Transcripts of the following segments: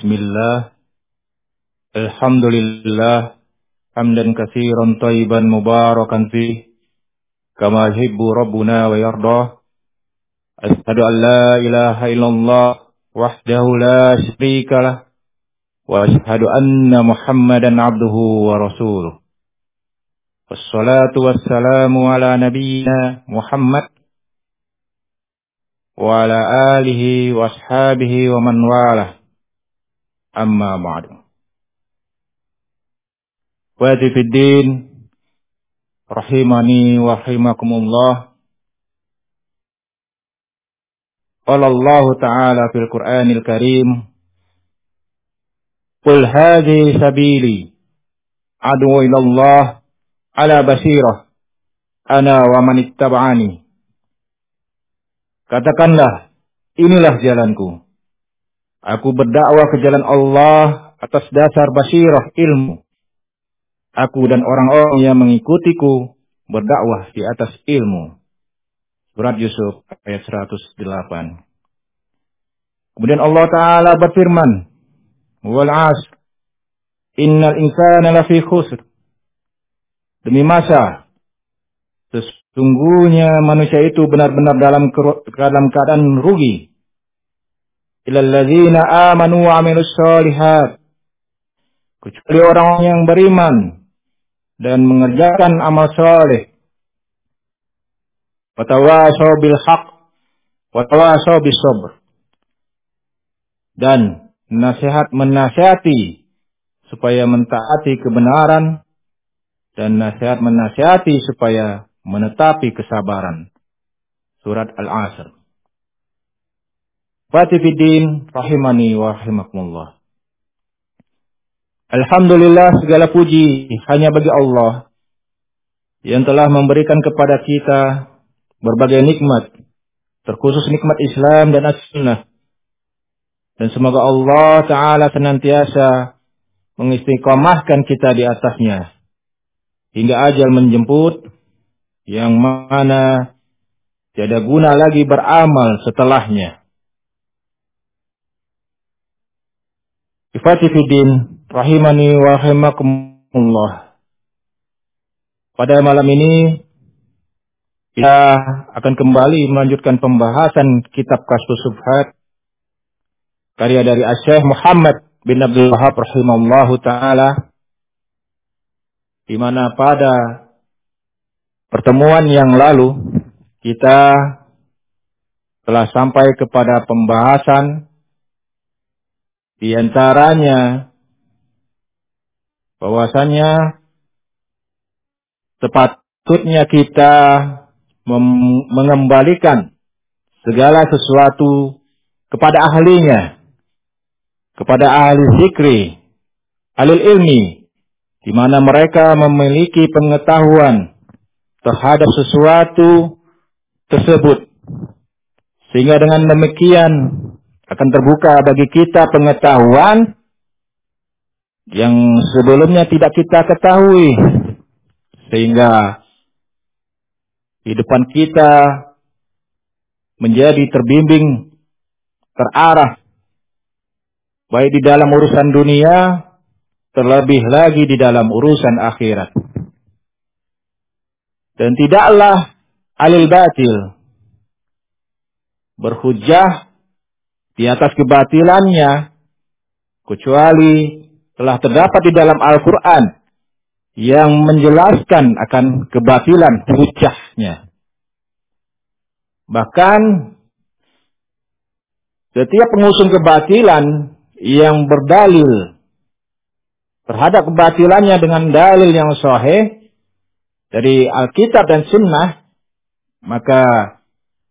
Bismillah. Alhamdulillah. Hamdan kathiran tayyiban mubarakan fih. Kama yuhibbu Rabbuna wa yardah. Ashhadu an la ilaha illallah wahdahu la syarika lah. Wa ashhadu anna Muhammadan abduhu wa rasuluh. Wassalatu wassalamu ala nabiyyina Muhammad wa ala alihi wa ashabihi wa man walah. أما بعد. وادي في الدين. رحمني ورحمكم الله قال الله تعالى في القرآن الكريم قل هذه سبيلي أدعو إلى الله على بصيرة أنا ومن اتبعني. Katakanlah, inilah jalanku. Aku berdakwah ke jalan Allah atas dasar basirah ilmu. Aku dan orang-orang yang mengikutiku berdakwah di atas ilmu. Surat Yusuf ayat 108. Kemudian Allah Ta'ala berfirman. Wal asr. Innal insana lafi khusr. Demi masa. Sesungguhnya manusia itu benar-benar dalam dalam keadaan rugi ilalladzina amanu wa amilus solihat. Kecuali orang yang beriman dan mengerjakan amal soleh. Watawasau bil haq. Watawasau bis sabr. Dan nasihat menasihati supaya mentaati kebenaran dan nasihat menasihati supaya menetapi kesabaran. Surat Al-Asr. Fatifidin rahimani wa rahimakumullah. Alhamdulillah segala puji hanya bagi Allah yang telah memberikan kepada kita berbagai nikmat, terkhusus nikmat Islam dan as-sunnah. Dan semoga Allah Ta'ala senantiasa mengistiqomahkan kita di atasnya. Hingga ajal menjemput yang mana tiada guna lagi beramal setelahnya. Ifati fidin, rahimani wa rahimakumullah. Pada malam ini kita akan kembali melanjutkan pembahasan kitab Kasus Subhat karya dari Asyikh Muhammad bin Abdul Wahab rahimallahu taala di mana pada pertemuan yang lalu kita telah sampai kepada pembahasan di antaranya bahwasanya sepatutnya kita mengembalikan segala sesuatu kepada ahlinya, kepada ahli zikri, ahli ilmi, di mana mereka memiliki pengetahuan terhadap sesuatu tersebut. Sehingga dengan demikian akan terbuka bagi kita pengetahuan yang sebelumnya tidak kita ketahui. Sehingga di depan kita menjadi terbimbing, terarah. Baik di dalam urusan dunia, terlebih lagi di dalam urusan akhirat. Dan tidaklah alil batil berhujah di atas kebatilannya kecuali telah terdapat di dalam Al-Quran yang menjelaskan akan kebatilan hujahnya. Bahkan setiap pengusung kebatilan yang berdalil terhadap kebatilannya dengan dalil yang sahih dari Alkitab dan Sunnah, maka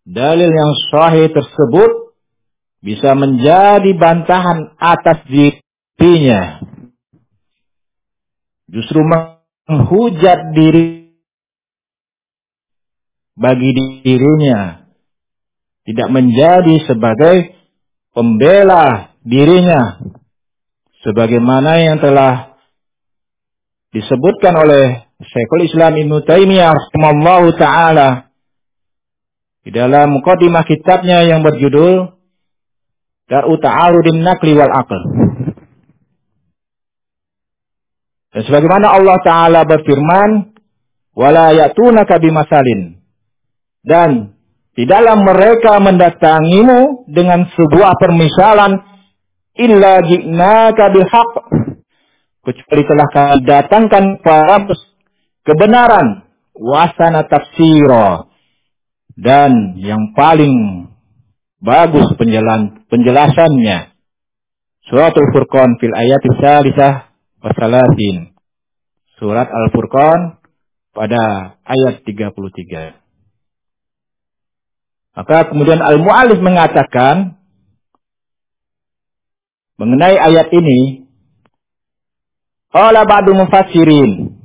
dalil yang sahih tersebut bisa menjadi bantahan atas dirinya. Justru menghujat diri bagi dirinya. Tidak menjadi sebagai pembela dirinya. Sebagaimana yang telah disebutkan oleh Syekhul Islam Ibn Taimiyah rahimahullah taala di dalam mukadimah kitabnya yang berjudul Dar'u ta'arudin nakli wal aql. Dan sebagaimana Allah Ta'ala berfirman, wala ya'tunaka bimasalin. Dan di dalam mereka mendatangimu dengan sebuah permisalan illa ji'naka bihaq. Kecuali telah kami datangkan para kebenaran wasana tafsiro dan yang paling bagus penjelan, penjelasannya. Suratul furqan fil ayat salisah wasalasin surat al-furqan pada ayat 33 maka kemudian al-mu'alif mengatakan mengenai ayat ini Qala ba'du mufassirin.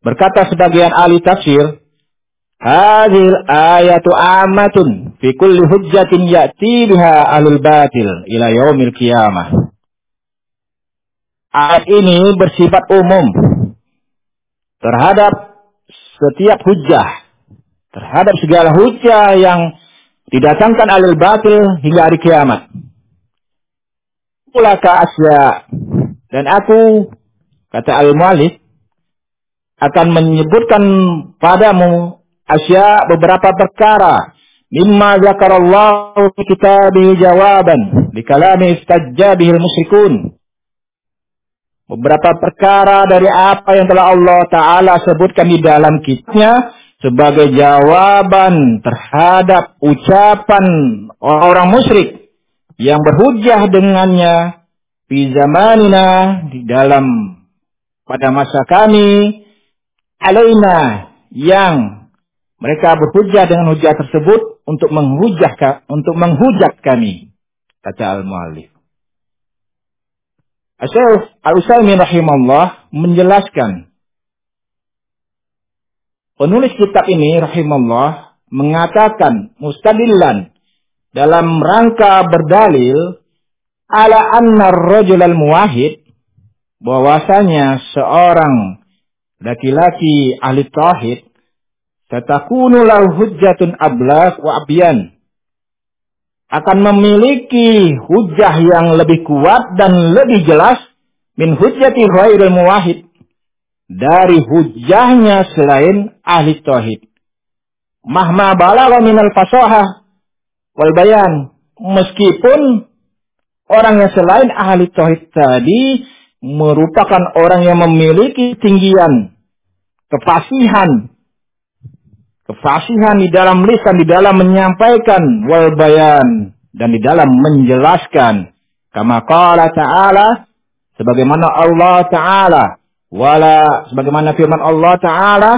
Berkata sebagian ahli tafsir, Hadil ayatu amatun fi kulli hujjatin ya'ti biha alul batil ila yaumil qiyamah. Ayat ini bersifat umum terhadap setiap hujjah, terhadap segala hujjah yang didatangkan alul batil hingga hari kiamat. Ulaka asya dan aku kata al-mu'alif akan menyebutkan padamu asya beberapa perkara mimma zakarallahu fi kitabih jawaban di kalami istajjabihil musyrikun. Beberapa perkara dari apa yang telah Allah Ta'ala sebutkan di dalam kitabnya sebagai jawaban terhadap ucapan orang-orang musyrik yang berhujah dengannya di zamanina di dalam pada masa kami alaina yang mereka berhujah dengan hujah tersebut untuk menghujah untuk menghujat kami kata al-muallif. Asy-Syaikh Al-Utsaimin rahimahullah menjelaskan penulis kitab ini rahimahullah mengatakan mustadillan dalam rangka berdalil ala anna ar-rajul al-muwahhid bahwasanya seorang laki-laki ahli tauhid tatakunu lahu hujjatun ablas wa abyan. Akan memiliki hujah yang lebih kuat dan lebih jelas min hujjati ghairil muwahid dari hujahnya selain ahli tauhid. Mahma balagha minal fasaha wal bayan. Meskipun orang yang selain ahli tauhid tadi merupakan orang yang memiliki tinggian kefasihan kefasihan di dalam lisan di dalam menyampaikan wal bayan dan di dalam menjelaskan. Kama qala ta'ala sebagaimana Allah taala wala sebagaimana firman Allah taala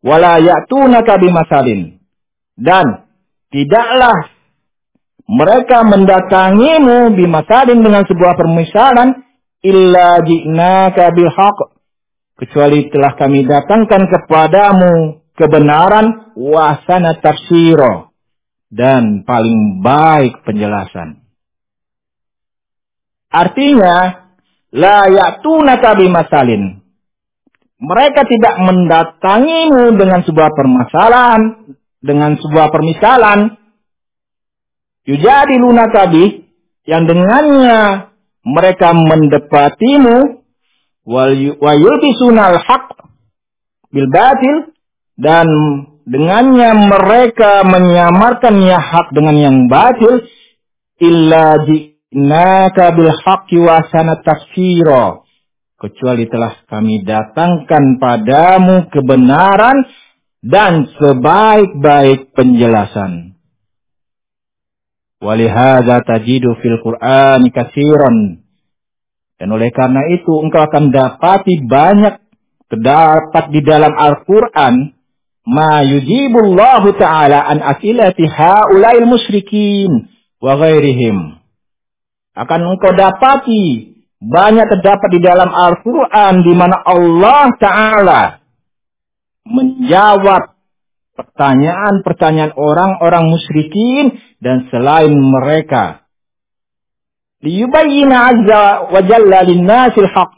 wala ya'tunaka bimasalin. Dan tidaklah mereka mendatangimu bimasalin dengan sebuah permisalan illa ji'naka bilhaq kecuali telah kami datangkan kepadamu kebenaran wasana tafsiro dan paling baik penjelasan. Artinya, la ya'tunaka bimasalin. Mereka tidak mendatangimu dengan sebuah permasalahan, dengan sebuah permisalan. Yujadi lunakabi, yang dengannya mereka mendepatimu wa yulbisunal haq bil batil dan dengannya mereka menyamarkannya hak dengan yang batil illa ji'naka bil haqqi wa kecuali telah kami datangkan padamu kebenaran dan sebaik-baik penjelasan. Walihada tajidu fil Qur'an kasiran dan oleh karena itu engkau akan dapati banyak terdapat di dalam Al-Quran ma yujibullahu ta'ala an asilati haulail musyrikin wa ghairihim. Akan engkau dapati banyak terdapat di dalam Al-Quran di mana Allah Ta'ala menjawab pertanyaan-pertanyaan orang-orang musyrikin dan selain mereka liyubayyina azza wa jalla linnasil haq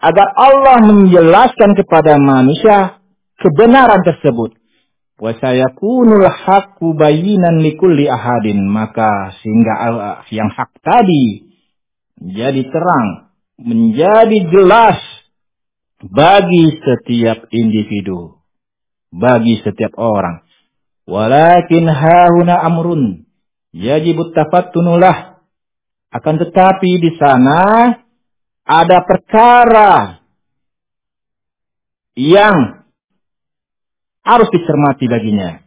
agar Allah menjelaskan kepada manusia kebenaran tersebut. Wa sayakunul haqqu bayinan likulli ahadin. Maka sehingga yang hak tadi menjadi terang menjadi jelas bagi setiap individu bagi setiap orang. Walakin hauna amrun yajibut tafattunulah akan tetapi di sana ada perkara yang harus dicermati baginya.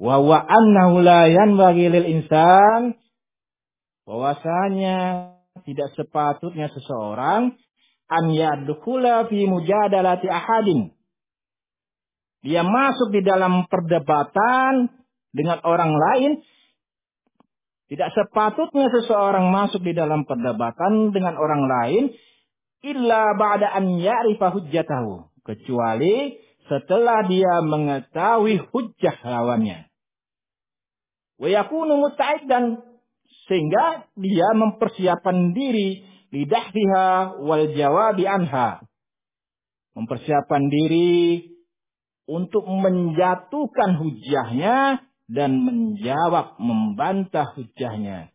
Wa wa annahu la yanbaghi lil insan bahwasanya tidak sepatutnya seseorang an yadkhula fi mujadalati ahadin. Dia masuk di dalam perdebatan dengan orang lain. Tidak sepatutnya seseorang masuk di dalam perdebatan dengan orang lain illa ba'da an ya'rifa hujjatahu. Kecuali setelah dia mengetahui hujjah lawannya. Wa yakunu musta'iddan sehingga dia mempersiapkan diri lidahfiha wal jawabi anha. Mempersiapkan diri untuk menjatuhkan hujahnya dan menjawab, membantah hujahnya.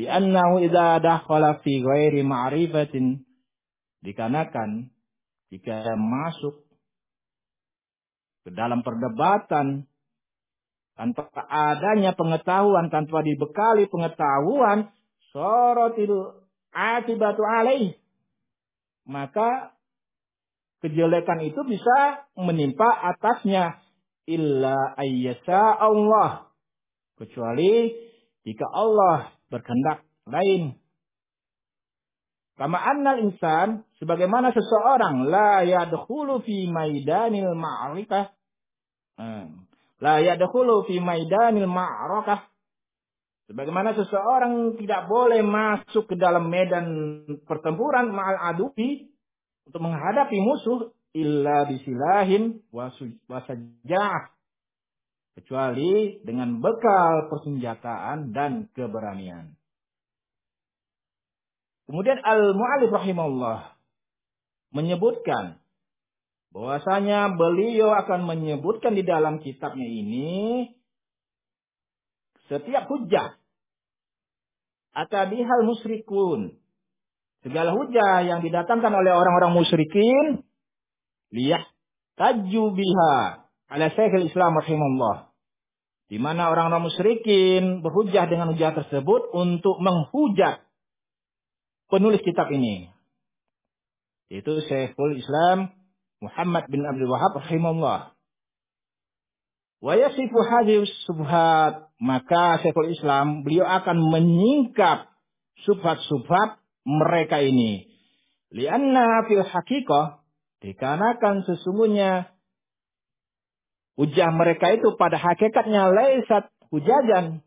Di annahu idza dakhala fi ghairi ma'rifatin dikarenakan jika masuk ke dalam perdebatan tanpa adanya pengetahuan, tanpa dibekali pengetahuan, sorotil akibatu alaih. Maka kejelekan itu bisa menimpa atasnya illa ayyasa Allah. Kecuali jika Allah berkehendak lain. Kama annal insan, sebagaimana seseorang la yadkhulu fi maidanil ma'rikah. Hmm. La yadkhulu fi maidanil ma'rakah. Sebagaimana seseorang tidak boleh masuk ke dalam medan pertempuran ma'al adufi untuk menghadapi musuh illa bisilahin wasajah kecuali dengan bekal persenjataan dan keberanian. Kemudian Al-Mu'alif rahimahullah menyebutkan bahwasanya beliau akan menyebutkan di dalam kitabnya ini setiap hujah atadihal musyrikun. Segala hujah yang didatangkan oleh orang-orang musyrikin liyah taju biha ala Syekhul Islam rahimahullah. Di mana orang-orang musyrikin berhujah dengan hujah tersebut untuk menghujat penulis kitab ini. Yaitu Syekhul Islam Muhammad bin Abdul Wahab rahimahullah. Wa yasifu hadhihi subhat, maka Syekhul Islam beliau akan menyingkap subhat-subhat mereka ini. Lianna fil hakikah dikarenakan sesungguhnya hujah mereka itu pada hakikatnya laisat hujajan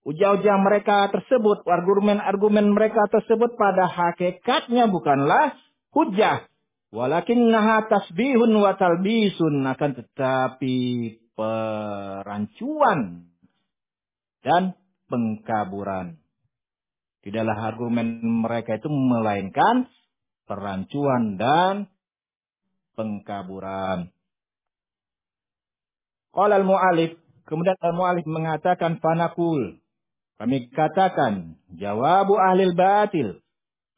Ujar-ujar mereka tersebut, argumen-argumen mereka tersebut pada hakikatnya bukanlah hujah. Walakinnaha tasbihun wa talbisun akan tetapi perancuan dan pengkaburan. Tidaklah argumen mereka itu melainkan perancuan dan pengkaburan. Qala al-mu'alif, kemudian al-mu'alif mengatakan fanakul. Kami katakan, jawabu ahli batil.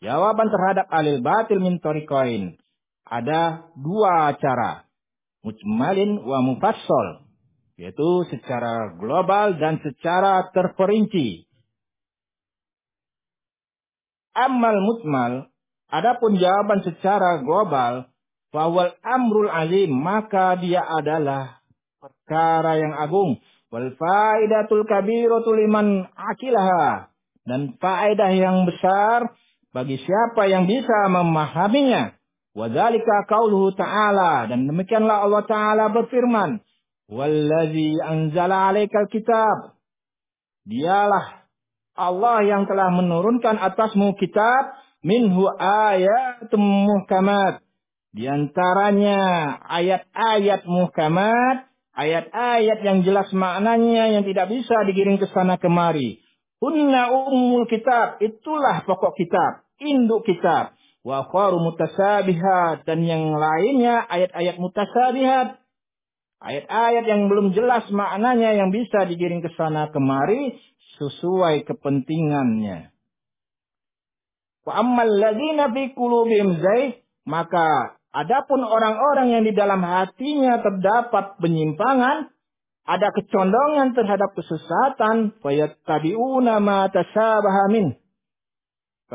Jawaban terhadap ahli batil min torikoin. Ada dua cara. Mujmalin wa mufassal. Yaitu secara global dan secara terperinci. Amal mujmal. Adapun jawaban secara global. Fawal amrul alim. Maka dia adalah perkara yang agung Wal faidatul kabiratul liman akilaha. Dan faedah yang besar bagi siapa yang bisa memahaminya. Wadhalika qauluhu ta'ala. Dan demikianlah Allah Ta'ala berfirman. Wallazi anzala alaikal kitab. Dialah Allah yang telah menurunkan atasmu kitab. Minhu ayatum muhkamat. Di antaranya ayat-ayat muhkamat Ayat-ayat yang jelas maknanya yang tidak bisa digiring ke sana kemari. Hunna umul kitab. Itulah pokok kitab. Induk kitab. wa mutasabihat dan yang lainnya ayat-ayat mutasabihat ayat-ayat yang belum jelas maknanya yang bisa digiring ke sana kemari sesuai kepentingannya wa ammal ladzina fi qulubihim maka adapun orang-orang yang di dalam hatinya terdapat penyimpangan ada kecondongan terhadap kesesatan fayattabi'una ma tasabaha min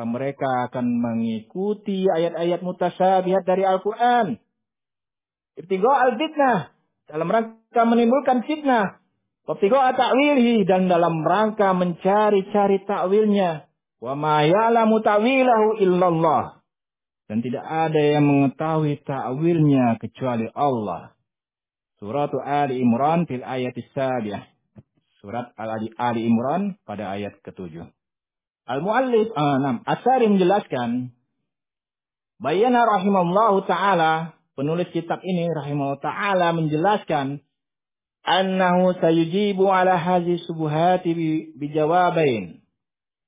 mereka akan mengikuti ayat-ayat mutasabihat dari Al-Quran. Ibtigo al-fitnah. Dalam rangka menimbulkan fitnah. Ibtigo ta'wilhi. Dan dalam rangka mencari-cari ta'wilnya. Wa ma ya'lamu ta'wilahu illallah. Dan tidak ada yang mengetahui ta'wilnya kecuali Allah. Surat Ali Imran fil ayat Surat Ali Imran pada ayat ketujuh. Al-Muallif uh, Asari menjelaskan Bayana rahimallahu taala penulis kitab ini rahimahullah taala menjelaskan annahu sayujibu ala hazi subuhati bijawabain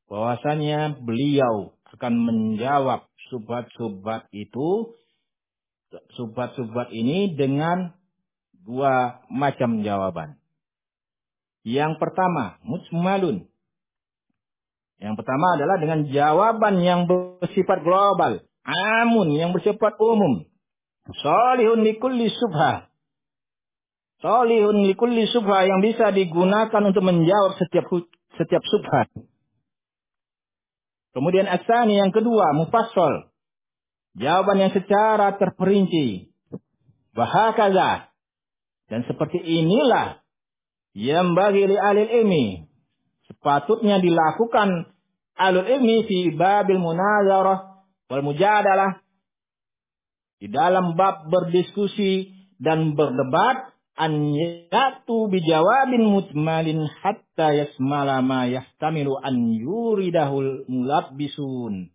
bahwasanya beliau akan menjawab subhat-subhat itu subhat-subhat ini dengan dua macam jawaban. Yang pertama, mujmalun yang pertama adalah dengan jawaban yang bersifat global. Amun yang bersifat umum. Solihun likulli subha. Solihun likulli subha yang bisa digunakan untuk menjawab setiap setiap subhat. Kemudian asani yang kedua, mufassal. Jawaban yang secara terperinci. Bahakaza. Dan seperti inilah yang bagi li alil ilmi sepatutnya dilakukan alul ilmi fi babil munazarah wal mujadalah di dalam bab berdiskusi dan berdebat an yatu bijawabin mutmalin hatta yasmala ma yahtamilu an yuridahul mulabbisun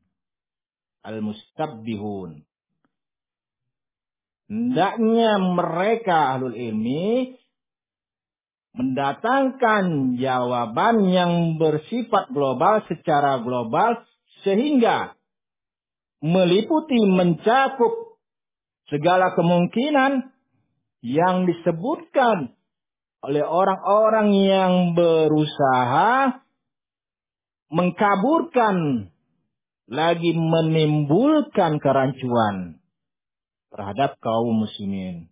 al mustabbihun hendaknya mereka ahlul ilmi mendatangkan jawaban yang bersifat global secara global sehingga meliputi mencakup segala kemungkinan yang disebutkan oleh orang-orang yang berusaha mengkaburkan lagi menimbulkan kerancuan terhadap kaum muslimin.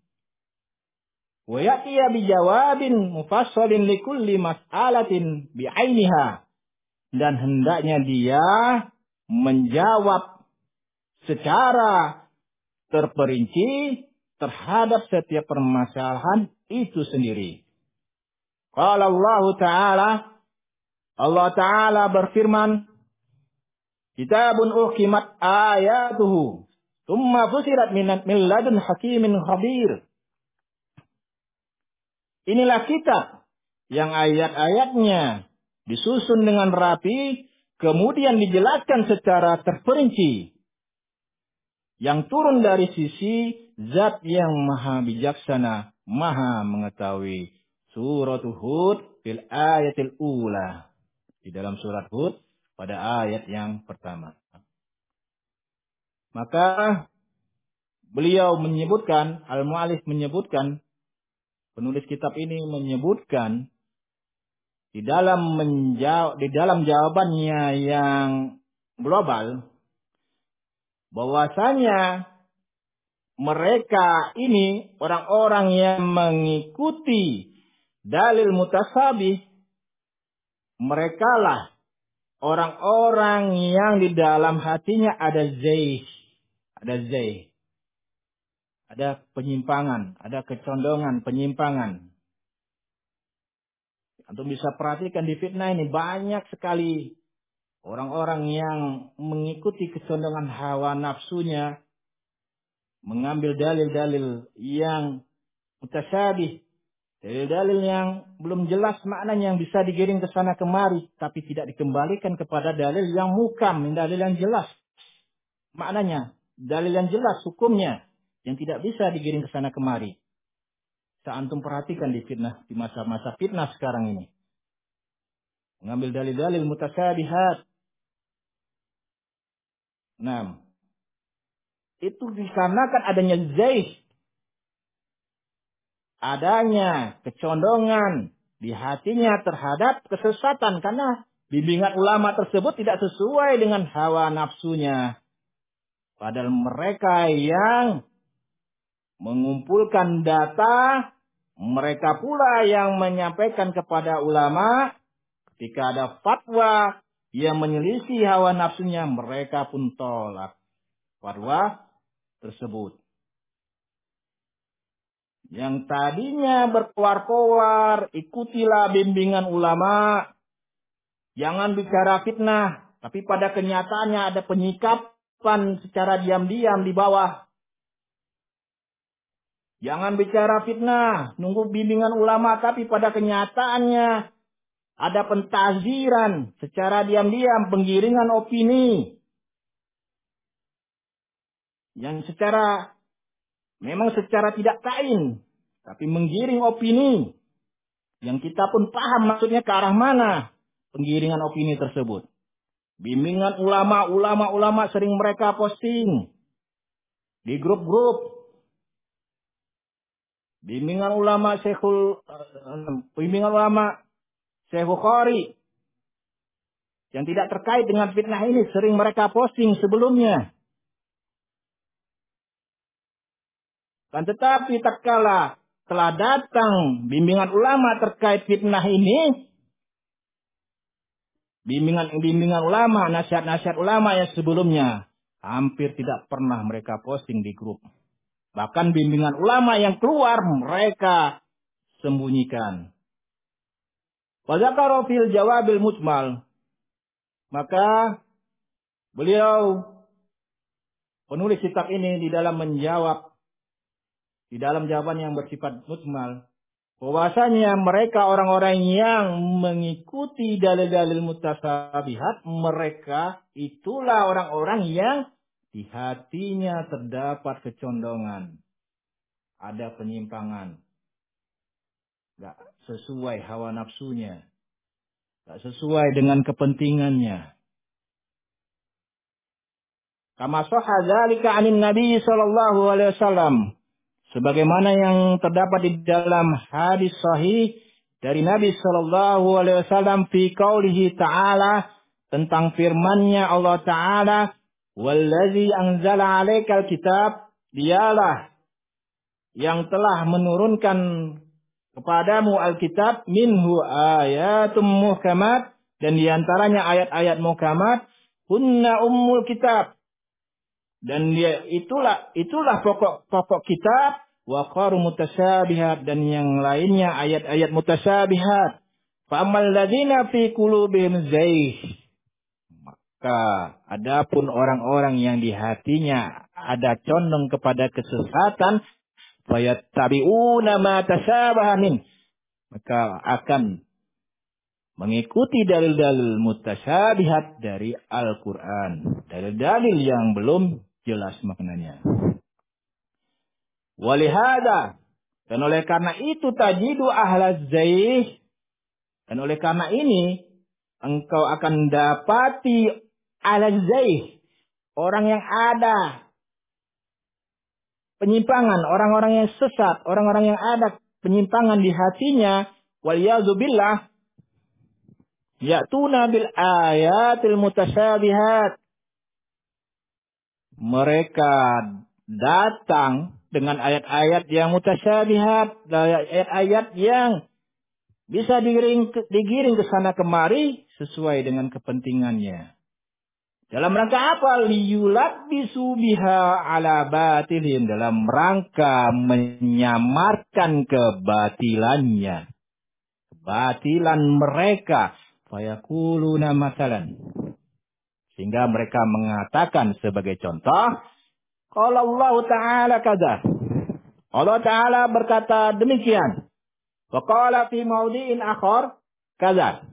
Wa bijawabin mufassalin likulli mas'alatin bi'ainiha. Dan hendaknya dia menjawab secara terperinci terhadap setiap permasalahan itu sendiri. Qala Allah Ta'ala Allah Ta'ala berfirman Kitabun uhkimat ayatuhu Tumma fusirat minat min ladun hakimin khabir Inilah kitab yang ayat-ayatnya disusun dengan rapi, kemudian dijelaskan secara terperinci. Yang turun dari sisi zat yang maha bijaksana, maha mengetahui. Surat Hud fil ayatil ula. Di dalam surat Hud pada ayat yang pertama. Maka beliau menyebutkan, Al-Mu'alif menyebutkan penulis kitab ini menyebutkan di dalam menjawab di dalam jawabannya yang global bahwasanya mereka ini orang-orang yang mengikuti dalil mutasabih. Mereka lah orang-orang yang di dalam hatinya ada zaih ada zaih ada penyimpangan, ada kecondongan, penyimpangan. Antum bisa perhatikan di fitnah ini banyak sekali orang-orang yang mengikuti kecondongan hawa nafsunya, mengambil dalil-dalil yang mutasyabih, dalil-dalil yang belum jelas maknanya yang bisa digiring ke sana kemari, tapi tidak dikembalikan kepada dalil yang mukam, dalil yang jelas maknanya, dalil yang jelas hukumnya yang tidak bisa digiring ke sana kemari. Seantum perhatikan di fitnah di masa-masa fitnah sekarang ini. Mengambil dalil-dalil mutasabihat. Nah, itu dikarenakan adanya zaih. Adanya kecondongan di hatinya terhadap kesesatan karena bimbingan ulama tersebut tidak sesuai dengan hawa nafsunya. Padahal mereka yang mengumpulkan data, mereka pula yang menyampaikan kepada ulama ketika ada fatwa yang menyelisih hawa nafsunya, mereka pun tolak fatwa tersebut. Yang tadinya berkuar-kuar, ikutilah bimbingan ulama. Jangan bicara fitnah, tapi pada kenyataannya ada penyikapan secara diam-diam di bawah. Jangan bicara fitnah, nunggu bimbingan ulama, tapi pada kenyataannya ada pentaziran secara diam-diam, penggiringan opini. Yang secara Memang secara tidak kain, tapi menggiring opini. Yang kita pun paham maksudnya ke arah mana penggiringan opini tersebut. Bimbingan ulama, ulama-ulama sering mereka posting di grup-grup. Bimbingan ulama Syekhul, uh, bimbingan ulama Syekhul Khari yang tidak terkait dengan fitnah ini sering mereka posting sebelumnya. Kan tetapi tak kala telah datang bimbingan ulama terkait fitnah ini, bimbingan-bimbingan ulama, nasihat-nasihat ulama yang sebelumnya hampir tidak pernah mereka posting di grup. Bahkan bimbingan ulama yang keluar mereka sembunyikan. Wazakaro fil jawabil mujmal. Maka beliau penulis kitab ini di dalam menjawab di dalam jawaban yang bersifat mutmal bahwasanya mereka orang-orang yang mengikuti dalil-dalil mutasabihat mereka itulah orang-orang yang di hatinya terdapat kecondongan. Ada penyimpangan. Gak sesuai hawa nafsunya. Gak sesuai dengan kepentingannya. Kama sahha dzalika 'anin nabi sallallahu alaihi wasallam sebagaimana yang terdapat di dalam hadis sahih dari Nabi Shallallahu Alaihi Wasallam fi qaulihi ta'ala tentang firman-Nya Allah Ta'ala Wallazi anzala alaikal kitab dialah yang telah menurunkan kepadamu Alkitab minhu ayatum muhkamat dan di antaranya ayat-ayat muhkamat hunna ummul kitab dan dia itulah itulah pokok-pokok kitab wa qaru mutasyabihat dan yang lainnya ayat-ayat mutasyabihat. Famal ladzina fi qulubihim zaih. Maka adapun orang-orang yang di hatinya ada condong kepada kesesatan fayattabi'una ma tasyabaha min maka akan mengikuti dalil-dalil mutasyabihat dari Al-Quran. Dalil-dalil yang belum jelas maknanya. Walihada. Dan oleh karena itu tajidu ahlaz zaih. Dan oleh karena ini engkau akan dapati ahlaz zaih. Orang yang ada penyimpangan, orang-orang yang sesat, orang-orang yang ada penyimpangan di hatinya waliyadzubillah ya'tuna bil ayatil mutasyabihat mereka datang dengan ayat-ayat yang mutasyabihat, ayat-ayat yang bisa digiring, digiring ke sana kemari sesuai dengan kepentingannya. Dalam rangka apa? Liyulat bisubiha ala batilin. Dalam rangka menyamarkan kebatilannya. Kebatilan mereka. Fayakuluna masalan. Sehingga mereka mengatakan sebagai contoh, kalau Allah Ta'ala kata, Allah Ta'ala berkata demikian. Wa fi maudi'in akhar kaza.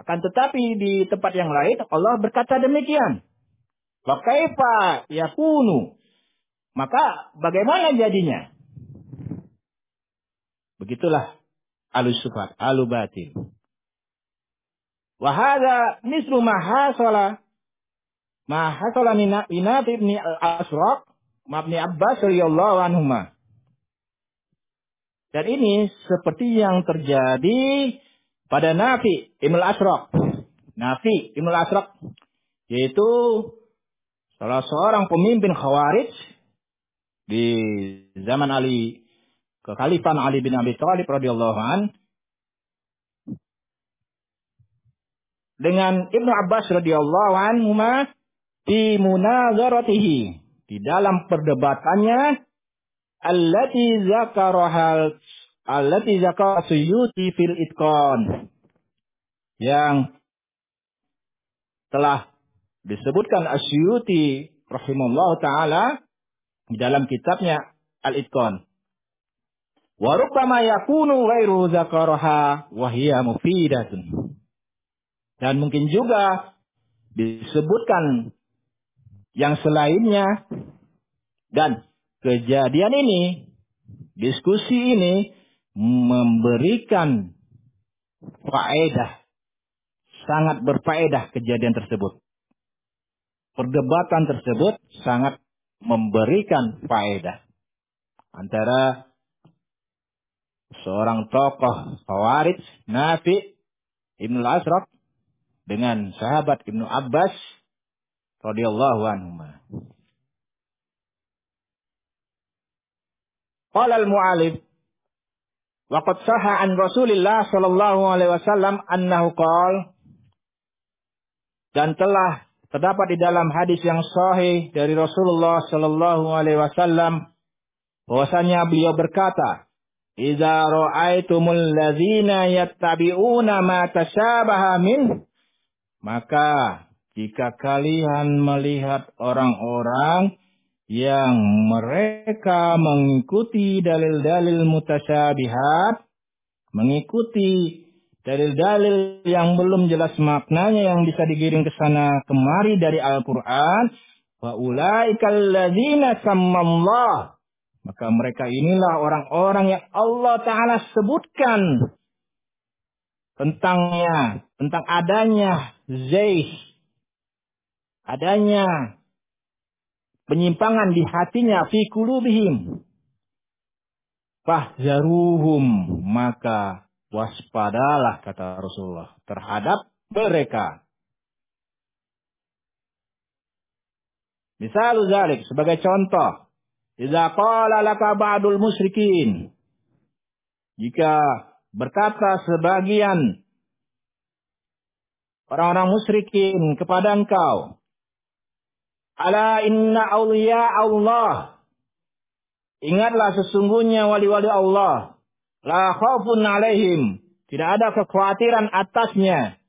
Akan tetapi di tempat yang lain Allah berkata demikian. Wa kaifa yakunu? Maka bagaimana jadinya? Begitulah alus sifat, alu batil. Wahada mislu mahasala ma hasala min ibn al-Asraq mabni Abbas radhiyallahu anhuma. Dan ini seperti yang terjadi pada Nafi Ibn al-Asraq. Nafi Ibn al-Asraq yaitu salah seorang pemimpin Khawarij di zaman Ali kekhalifan Ali bin Abi Thalib radhiyallahu an dengan Ibnu Abbas radhiyallahu anhu di munazaratihi di dalam perdebatannya allati zakarahal allati zakar suyuti fil itqan yang telah disebutkan Asyuti rahimahullah taala di dalam kitabnya Al-Itqan. Wa rubbama yakunu ghairu zakaraha wa hiya mufidatun. Dan mungkin juga disebutkan yang selainnya dan kejadian ini, diskusi ini memberikan faedah, sangat berfaedah kejadian tersebut. Perdebatan tersebut sangat memberikan faedah antara seorang tokoh Khawarij Nafi Ibnu Asraf dengan sahabat Ibnu Abbas radhiyallahu anhu. Qala al-mu'alif wa qad sahha an Rasulillah sallallahu alaihi wasallam annahu qala dan telah terdapat di dalam hadis yang sahih dari Rasulullah sallallahu alaihi wasallam bahwasanya beliau berkata Idza ra'aitumul ladzina yattabi'una ma tashabaha min maka jika kalian melihat orang-orang yang mereka mengikuti dalil-dalil mutasyabihat, mengikuti dalil-dalil yang belum jelas maknanya yang bisa digiring ke sana kemari dari Al-Qur'an, wa ulaikal ladzina. Maka mereka inilah orang-orang yang Allah taala sebutkan tentangnya, tentang adanya zaih, adanya penyimpangan di hatinya fi kulubihim fahzaruhum. Maka waspadalah kata Rasulullah terhadap mereka. Misal zalik sebagai contoh. Idza qala laka ba'dul musyrikin. Jika berkata sebagian orang-orang musyrikin kepada engkau Ala inna awliya Allah. Ingatlah sesungguhnya wali-wali Allah. La khawfun alaihim. Tidak ada kekhawatiran atasnya.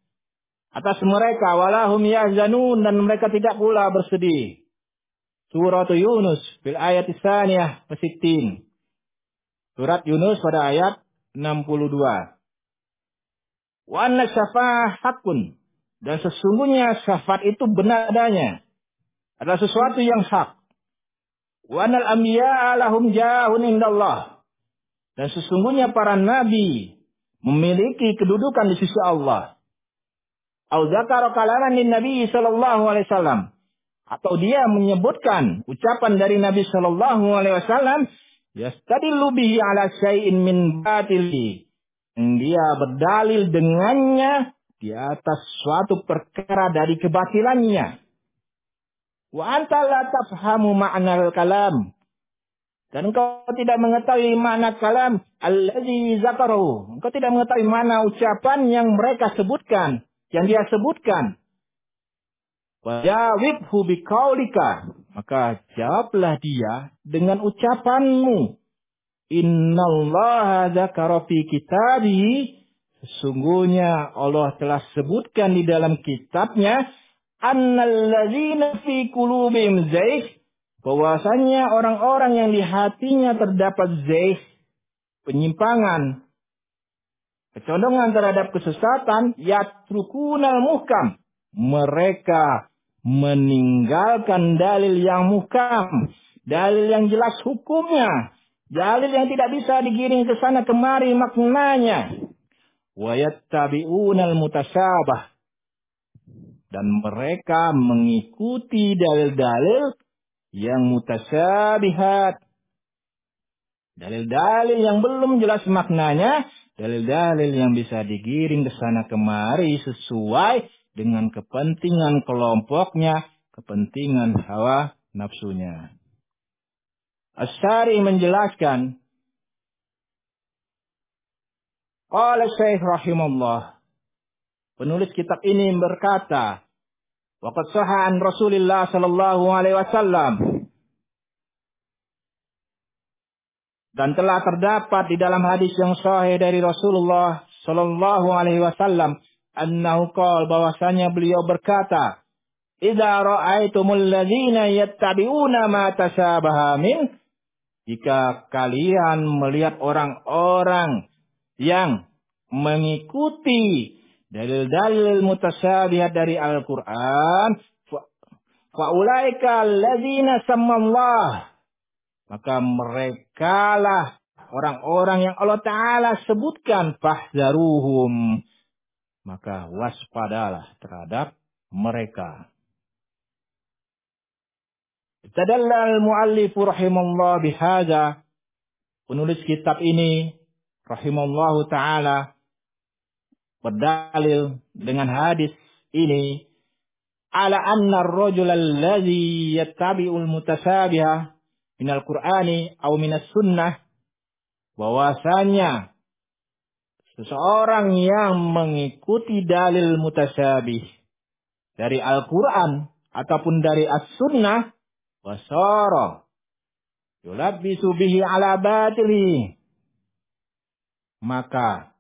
Atas mereka. Walahum yahzanun. Dan mereka tidak pula bersedih. Surat Yunus. Bil ayat isaniyah. Pesittin. Surat Yunus pada ayat 62. Wa anna syafa'ah hakun. Dan sesungguhnya syafaat itu benar adanya adalah sesuatu yang hak. Wa anal anbiya lahum jahun indallah. Dan sesungguhnya para nabi memiliki kedudukan di sisi Allah. Au zakara kalaman Nabi sallallahu alaihi wasallam atau dia menyebutkan ucapan dari Nabi sallallahu alaihi wasallam yastadillu bihi ala syai'in min batili. Dia berdalil dengannya di atas suatu perkara dari kebatilannya. Wa anta la tafhamu ma'nal kalam. Dan engkau tidak mengetahui makna kalam allazi zakarahu. Engkau tidak mengetahui mana ucapan yang mereka sebutkan, yang dia sebutkan. Wajawibhu biqaulika. Maka jawablah dia dengan ucapanmu. Innallaha zakara fi kitabihi. Sesungguhnya Allah telah sebutkan di dalam kitabnya annalladzina fi qulubihim zaih bahwasanya orang-orang yang di hatinya terdapat zaih penyimpangan kecondongan terhadap kesesatan yatrukunal muhkam. Mereka meninggalkan dalil yang muhkam dalil yang jelas hukumnya dalil yang tidak bisa digiring ke sana kemari maknanya dan mereka mengikuti dalil-dalil yang mutasyabihat. Dalil-dalil yang belum jelas maknanya, dalil-dalil yang bisa digiring ke sana kemari sesuai dengan kepentingan kelompoknya, kepentingan hawa nafsunya. Asyari menjelaskan, oleh Syekh rahimahullah, penulis kitab ini berkata, Waqad saha an Rasulillah sallallahu alaihi wasallam. Dan telah terdapat di dalam hadis yang sahih dari Rasulullah sallallahu alaihi wasallam annahu qala bahwasanya beliau berkata Idza ra'aitumul ladzina yattabi'una ma tashabaha min jika kalian melihat orang-orang yang mengikuti dalil-dalil mutasyabihat dari Al-Qur'an faulaika alladzina sammallah. Maka merekalah orang-orang yang Allah taala sebutkan fahzaruhum maka waspadalah terhadap mereka. Tadallal muallif rahimallahu bihadza. Penulis kitab ini rahimallahu taala berdalil dengan hadis ini ala anna ar-rajul alladhi yattabi'ul mutasabiha minal qur'ani atau minas sunnah bahwasanya seseorang yang mengikuti dalil mutasabih dari Al-Qur'an ataupun dari As-Sunnah wasara yulabbisu bihi ala batili maka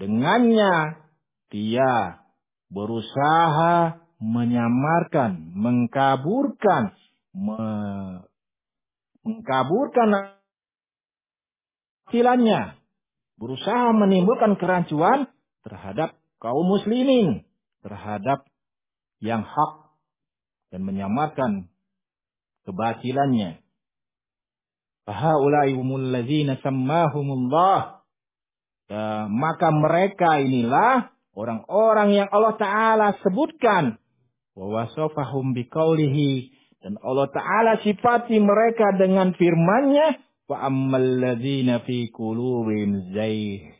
Dengannya dia berusaha menyamarkan, mengkaburkan, me, mengkaburkan hakilannya, berusaha menimbulkan kerancuan terhadap kaum muslimin, terhadap yang hak dan menyamarkan kebatilannya. Fahaulai umul ladzina sammahumullah Ya, maka mereka inilah orang-orang yang Allah Ta'ala sebutkan. Wawasofahum biqaulihi. Dan Allah Ta'ala sifati mereka dengan firmannya. Wa ammalladzina fi kulubim zaih.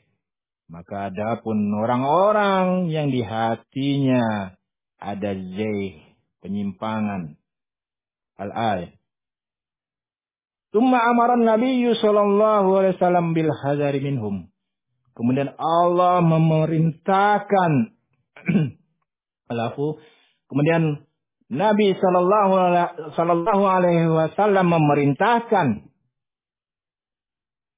Maka adapun orang-orang yang di hatinya ada zaih, penyimpangan. Al-ayat. Tumma amaran Nabi sallallahu alaihi wasallam bil hadari minhum. Kemudian Allah memerintahkan alafu. Kemudian Nabi Shallallahu Alaihi Wasallam memerintahkan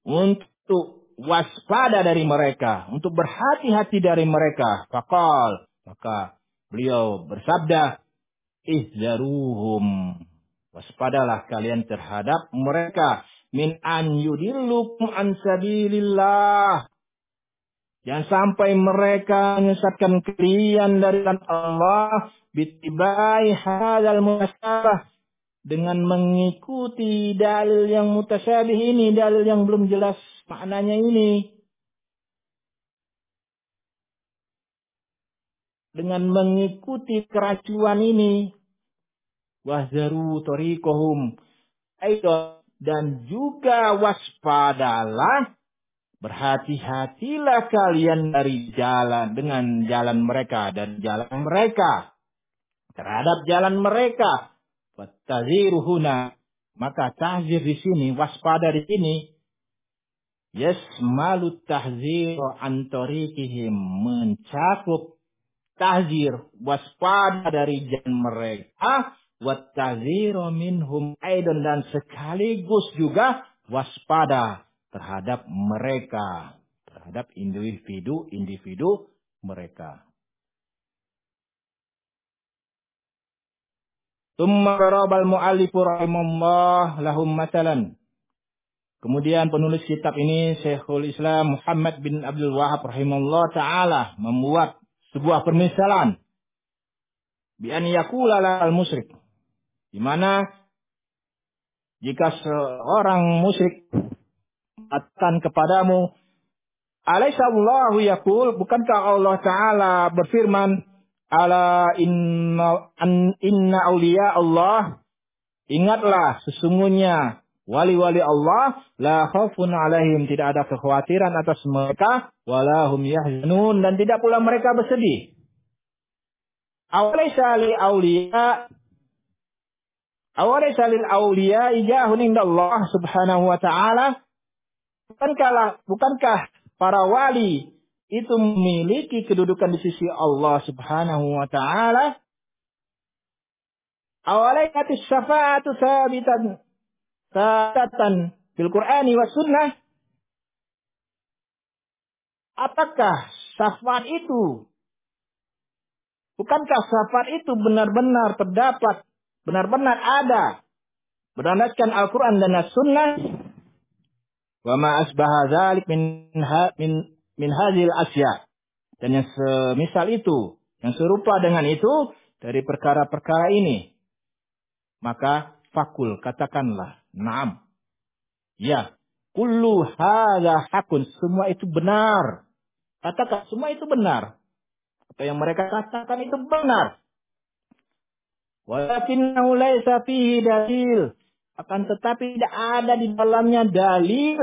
untuk waspada dari mereka, untuk berhati-hati dari mereka. Fakal, maka beliau bersabda, ihzaruhum. Waspadalah kalian terhadap mereka min an yudillukum an sabilillah Jangan sampai mereka menyesatkan kalian dari Allah bitibai hadal dengan mengikuti dalil yang mutasyabih ini, dalil yang belum jelas maknanya ini. Dengan mengikuti keracuan ini. Wahzaru tariqahum. Dan juga waspadalah Berhati-hatilah kalian dari jalan dengan jalan mereka dan jalan mereka terhadap jalan mereka. Wattaziruhuna. Maka tahzir di sini, waspada di sini. Yasmalu tahzir antorikihim. Mencakup tahzir, waspada dari jalan mereka. Wattaziru minhum aidon dan sekaligus juga waspada terhadap mereka, terhadap individu-individu mereka. Tumma al mu'allifu lahum masalan. Kemudian penulis kitab ini Syekhul Islam Muhammad bin Abdul Wahab rahimahullah taala membuat sebuah permisalan bi an yakula al musyrik di mana jika seorang musyrik akan kepadamu. Alaihissallahu yakul, bukankah Allah Ta'ala berfirman, ala inna an, inna auliya Allah? Ingatlah sesungguhnya wali-wali Allah la khaufun alaihim tidak ada kekhawatiran atas mereka walahum yahzanun dan tidak pula mereka bersedih. Awalaysa li auliya awalaysa lil auliya ijahun indallah subhanahu wa ta'ala bukankah bukankah para wali itu memiliki kedudukan di sisi Allah Subhanahu wa taala. Awalaikati syafa'atu sabitan sabatan fil Qur'ani wa sunnah. Apakah syafaat itu Bukankah syafaat itu benar-benar terdapat, benar-benar ada berdasarkan Al-Quran dan As-Sunnah? Wa ma asbaha dzalik min min min hadhil asya. Dan yang semisal itu, yang serupa dengan itu dari perkara-perkara ini. Maka fakul katakanlah, "Na'am." Ya, kullu hadza hakun, semua itu benar. Katakan semua itu benar. Atau yang mereka katakan itu benar. Walakinnahu laisa fihi dalil. Akan tetapi tidak ada di dalamnya dalil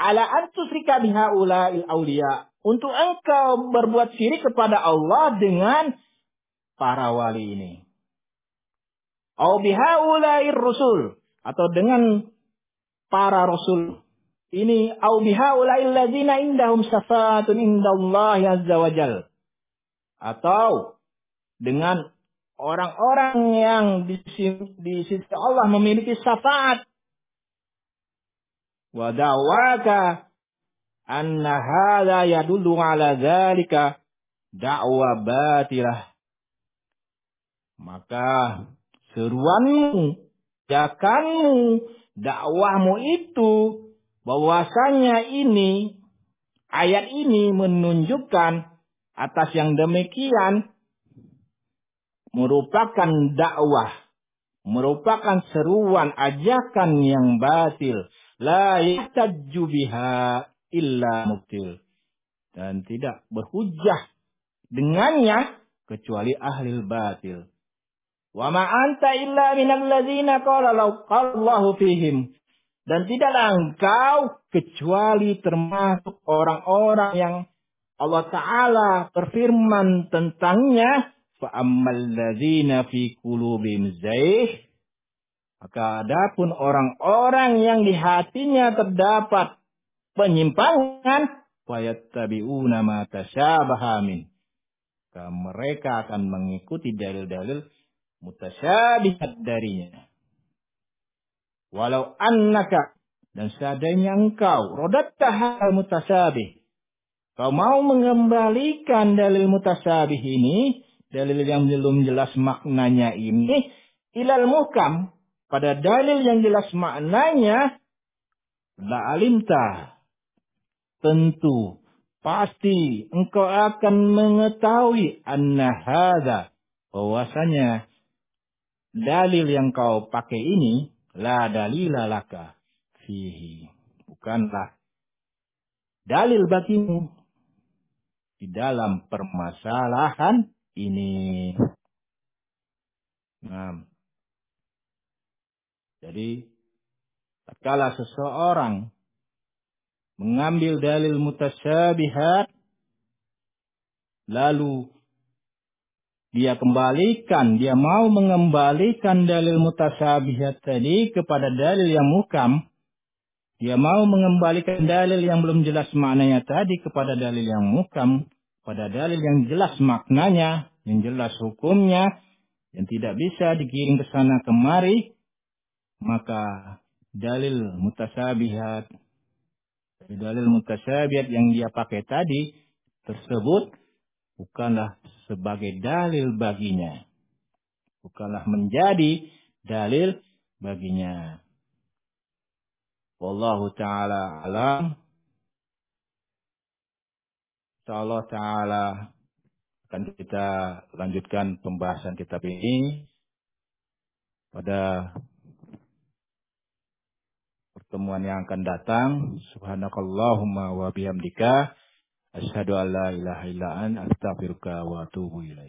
ala antusrika bihaula'il aulia. Untuk engkau berbuat syirik kepada Allah dengan para wali ini. Au bihaula'ir rusul. Atau dengan para rasul. Ini au bihaula'il ladzina indahum syafaatun indallahi azza wajal. Atau dengan orang-orang yang di sisi Allah memiliki syafaat. Wa da'waka anna hadha yadullu ala da'wa batilah. Maka seruanmu jakanmu dakwahmu itu bahwasanya ini ayat ini menunjukkan atas yang demikian merupakan dakwah merupakan seruan ajakan yang batil La yahtajju illa mubtil. Dan tidak berhujah dengannya kecuali ahli batil. Wa ma anta illa minal ladzina qala Allahu fihim. Dan tidaklah engkau kecuali termasuk orang-orang yang Allah Ta'ala berfirman tentangnya. Fa'ammal ladzina fi qulubihim zaih maka adapun orang-orang yang di hatinya terdapat penyimpangan, fayattabi'una ma tasyabaha min. Maka mereka akan mengikuti dalil-dalil mutasyabihat darinya. Walau annaka dan seadanya engkau rodattah mutasyabih. Kau mau mengembalikan dalil mutasabih ini, dalil yang belum jelas maknanya ini, ilal mukam pada dalil yang jelas maknanya la alimta tentu pasti engkau akan mengetahui anna hadza bahwasanya dalil yang kau pakai ini la dalila laka fihi. Bukanlah dalil bagimu di dalam permasalahan ini. Nah, jadi, tatkala seseorang mengambil dalil mutasyabihat, lalu dia kembalikan, dia mau mengembalikan dalil mutasyabihat tadi kepada dalil yang mukam, dia mau mengembalikan dalil yang belum jelas maknanya tadi kepada dalil yang mukam, pada dalil yang jelas maknanya, yang jelas hukumnya, yang tidak bisa digiring ke sana kemari, maka dalil mutasabihat dalil mutasabihat yang dia pakai tadi tersebut bukanlah sebagai dalil baginya. Bukanlah menjadi dalil baginya. Wallahu taala alam Allah taala akan kita lanjutkan pembahasan kitab ini pada pertemuan yang akan datang. Subhanakallahumma wa bihamdika Asyhadu an la ilaha illa an astaghfiruka wa atubu ilaik.